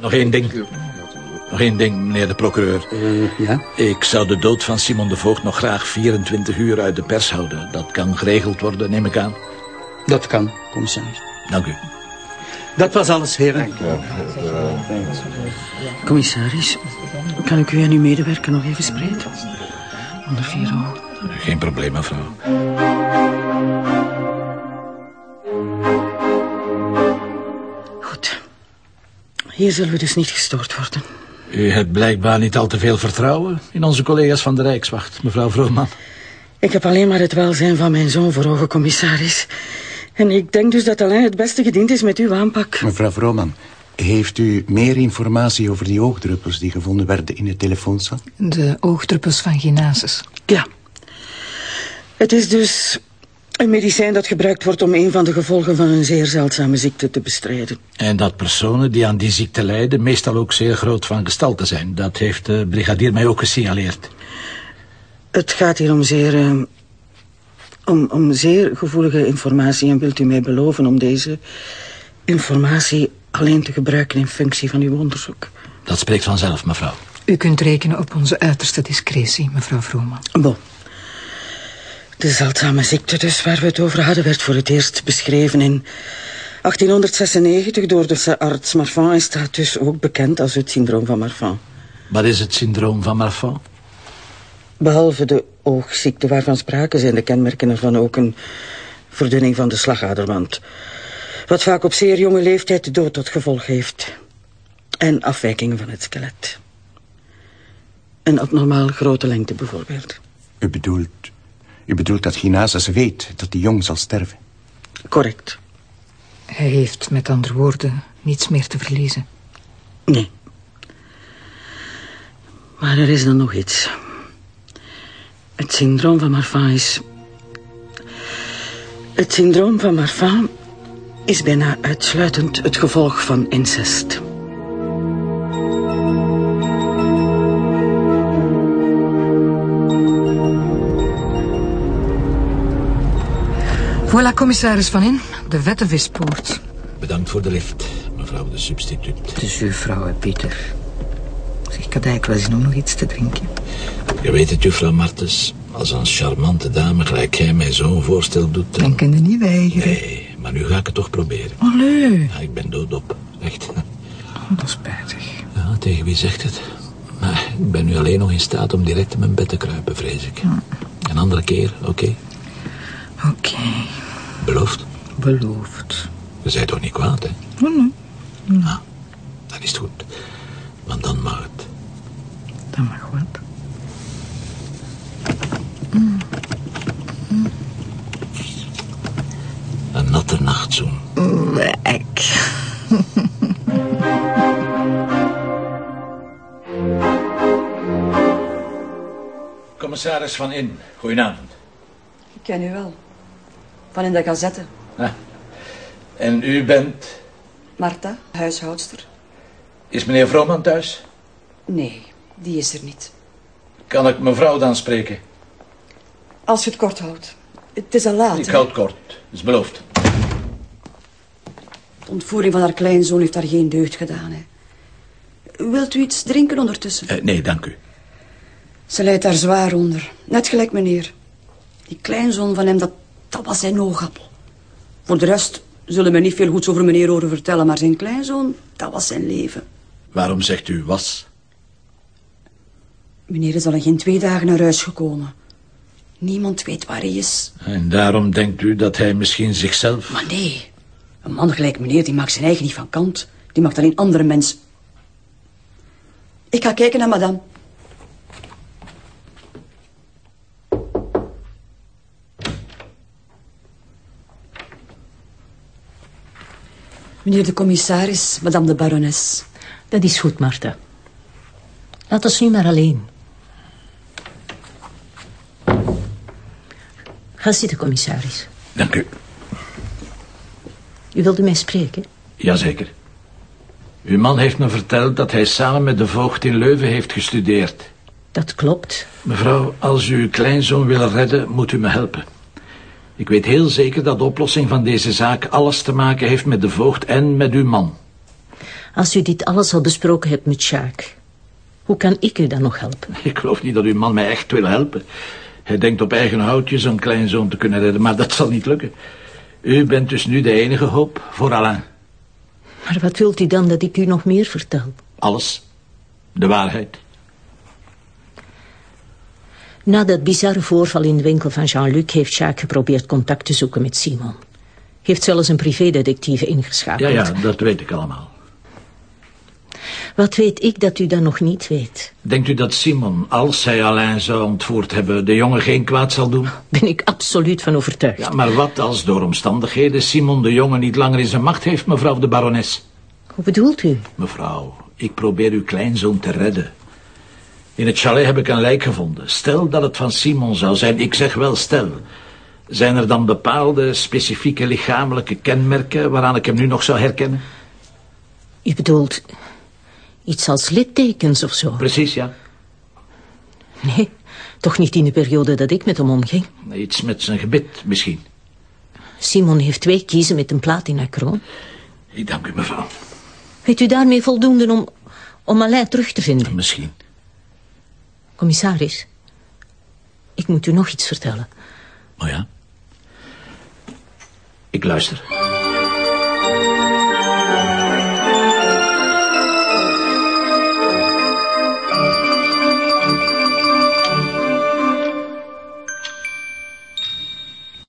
één ding. Nog één ding, meneer de procureur. Uh, ja? Ik zou de dood van Simon de Voogd nog graag 24 uur uit de pers houden. Dat kan geregeld worden, neem ik aan. Dat kan, commissaris. Dank u. Dat was alles, heren. Commissaris, kan ik u en uw medewerker nog even spreken? Onder vier ogen. Geen probleem, mevrouw. Hier zullen we dus niet gestoord worden. U hebt blijkbaar niet al te veel vertrouwen in onze collega's van de Rijkswacht, mevrouw Vrooman. Ik heb alleen maar het welzijn van mijn zoon voor ogen, commissaris. En ik denk dus dat alleen het beste gediend is met uw aanpak. Mevrouw Vrooman, heeft u meer informatie over die oogdruppels die gevonden werden in het telefooncel? De oogdruppels van Genasis. Ja. Het is dus een medicijn dat gebruikt wordt om een van de gevolgen van een zeer zeldzame ziekte te bestrijden. En dat personen die aan die ziekte lijden meestal ook zeer groot van gestalte zijn. Dat heeft de brigadier mij ook gesignaleerd. Het gaat hier om zeer... Uh, om, om zeer gevoelige informatie en wilt u mij beloven om deze informatie alleen te gebruiken in functie van uw onderzoek? Dat spreekt vanzelf, mevrouw. U kunt rekenen op onze uiterste discretie, mevrouw Vrooman. Bon. De zeldzame ziekte dus waar we het over hadden... werd voor het eerst beschreven in 1896 door de arts Marfan... en staat dus ook bekend als het syndroom van Marfan. Wat is het syndroom van Marfan? Behalve de oogziekte waarvan sprake zijn de kenmerken ervan ook een verdunning van de slagaderwand. Wat vaak op zeer jonge leeftijd de dood tot gevolg heeft. En afwijkingen van het skelet. Een abnormaal grote lengte bijvoorbeeld. U bedoelt, u bedoelt dat Ginazus weet dat hij jong zal sterven? Correct. Hij heeft met andere woorden niets meer te verliezen. Nee. Maar er is dan nog iets. Het syndroom van Marfan is... Het syndroom van Marfan is bijna uitsluitend het gevolg van incest. Voilà, commissaris Van In, de Wettenvispoort. Bedankt voor de lift, mevrouw de substituut. Het is uw vrouw, Pieter. Zeg, Kadijk, wel eens nog iets te drinken? Je weet het, juffrouw Martens. Als een charmante dame gelijk jij mij zo'n voorstel doet... Dan kun je niet weigeren. Nee, maar nu ga ik het toch proberen. Allee. Ja, ik ben doodop, echt. Oh, dat is spijtig. Ja, tegen wie zegt het? Maar ik ben nu alleen nog in staat om direct in mijn bed te kruipen, vrees ik. Ja. Een andere keer, oké? Okay? Oké. Okay. Beloofd? Beloofd. Je zei toch niet kwaad, hè? Oh, nee. nee. Ah, dan is het goed. Want dan mag het. Dan mag wat. Mm. Mm. Een natte nachtzoen. Wek. Commissaris Van In, goedenavond. Ik ken u wel. Van in de gazette. Ah. En u bent? Marta, huishoudster. Is meneer Vrooman thuis? Nee, die is er niet. Kan ik mevrouw dan spreken? Als je het kort houdt. Het is al laat. Ik houd kort, is beloofd. De ontvoering van haar kleinzoon heeft haar geen deugd gedaan. Hè. Wilt u iets drinken ondertussen? Uh, nee, dank u. Ze lijdt daar zwaar onder. Net gelijk meneer. Die kleinzoon van hem, dat, dat was zijn oogappel. Voor de rest zullen we niet veel goeds over meneer horen vertellen... maar zijn kleinzoon, dat was zijn leven. Waarom zegt u was? Meneer is al in geen twee dagen naar huis gekomen. Niemand weet waar hij is. En daarom denkt u dat hij misschien zichzelf... Maar nee, een man gelijk meneer die maakt zijn eigen niet van kant. Die maakt alleen andere mensen. Ik ga kijken naar madame. Meneer de commissaris, madame de barones. Dat is goed, Martha. Laat ons nu maar alleen. Ga zitten, commissaris. Dank u. U wilde mij spreken? Jazeker. Uw man heeft me verteld dat hij samen met de voogd in Leuven heeft gestudeerd. Dat klopt. Mevrouw, als u uw kleinzoon wil redden, moet u me helpen. Ik weet heel zeker dat de oplossing van deze zaak alles te maken heeft met de voogd en met uw man. Als u dit alles al besproken hebt met Jacques, hoe kan ik u dan nog helpen? Ik geloof niet dat uw man mij echt wil helpen. Hij denkt op eigen houtje zo'n kleinzoon te kunnen redden, maar dat zal niet lukken. U bent dus nu de enige hoop voor Alain. Maar wat wilt u dan dat ik u nog meer vertel? Alles. De waarheid. Na dat bizarre voorval in de winkel van Jean-Luc heeft Jacques geprobeerd contact te zoeken met Simon. Heeft zelfs een privédetectieve ingeschakeld. Ja, ja, dat weet ik allemaal. Wat weet ik dat u dan nog niet weet? Denkt u dat Simon, als hij Alain zou ontvoerd hebben, de jongen geen kwaad zal doen? Ben ik absoluut van overtuigd. Ja, maar wat als door omstandigheden Simon de jongen niet langer in zijn macht heeft, mevrouw de barones? Hoe bedoelt u? Mevrouw, ik probeer uw kleinzoon te redden. In het chalet heb ik een lijk gevonden. Stel dat het van Simon zou zijn. Ik zeg wel stel. Zijn er dan bepaalde specifieke lichamelijke kenmerken waaraan ik hem nu nog zou herkennen? U bedoelt iets als littekens of zo? Precies, ja. Nee, toch niet in de periode dat ik met hem omging. Iets met zijn gebit misschien. Simon heeft twee kiezen met een platina-kroon. Ik dank u, mevrouw. Weet u daarmee voldoende om, om Alain terug te vinden? Misschien. Commissaris, ik moet u nog iets vertellen. Oh ja? Ik luister.